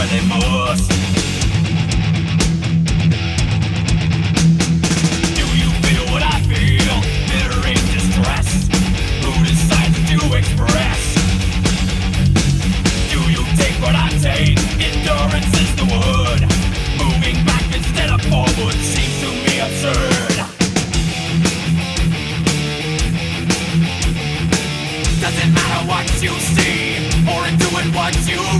where they must. Do you feel what I feel? Distress. Who decides to express? Do you take what I take? Endurance is the word. Moving back instead of forward seems to me absurd. Doesn't matter what you see or in doing what you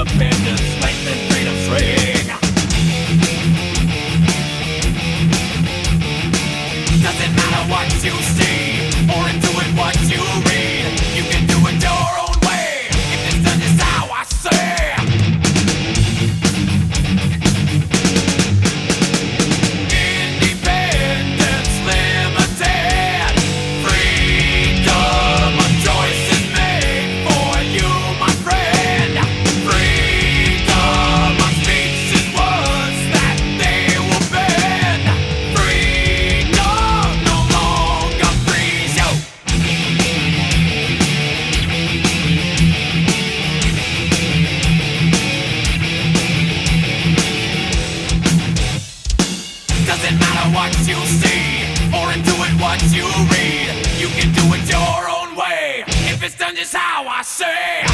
independence out what you see, or into it what you read. You can do it your own way. If it's done just how I say.